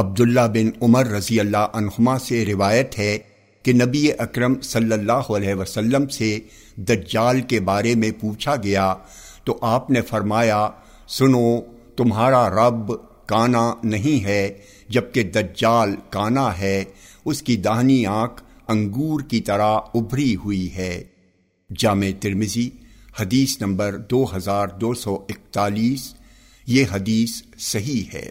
عبداللہ بن عمر رضی اللہ عنہما سے روایت ہے کہ نبی اکرم صلی اللہ علیہ وسلم سے دجال کے بارے میں پوچھا گیا تو آپ نے فرمایا، سنو، تمہارا رب کانا نہیں ہے، جبکہ دجال کانا ہے، اس کی دہنی آنکھ انگور کی طرح ابھری ہوئی ہے۔ جامع ترمزی حدیث نمبر دو ہزار دو سو اکتالیس، یہ حدیث صحیح ہے۔